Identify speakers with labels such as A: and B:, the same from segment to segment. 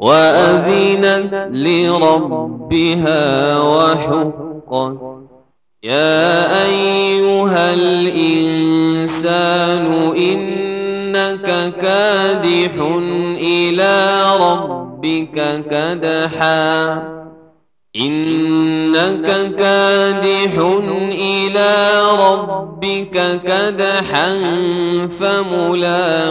A: وأذنت لربها وحقت. يا أيها الإنسان إنك كادح إلى ربك كدحا. إنك كادح إلى ربك كدحا فملاقيه.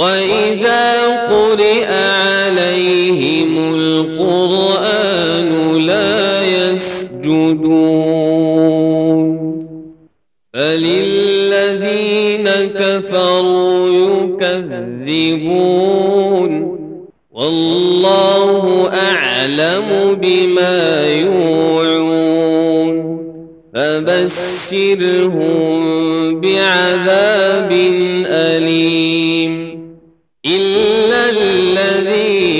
A: وإذا قرئ عليهم القرآن لا يسجدون فللذين كفروا يكذبون والله أعلم بما يوعون فبشرهم بعذاب أليم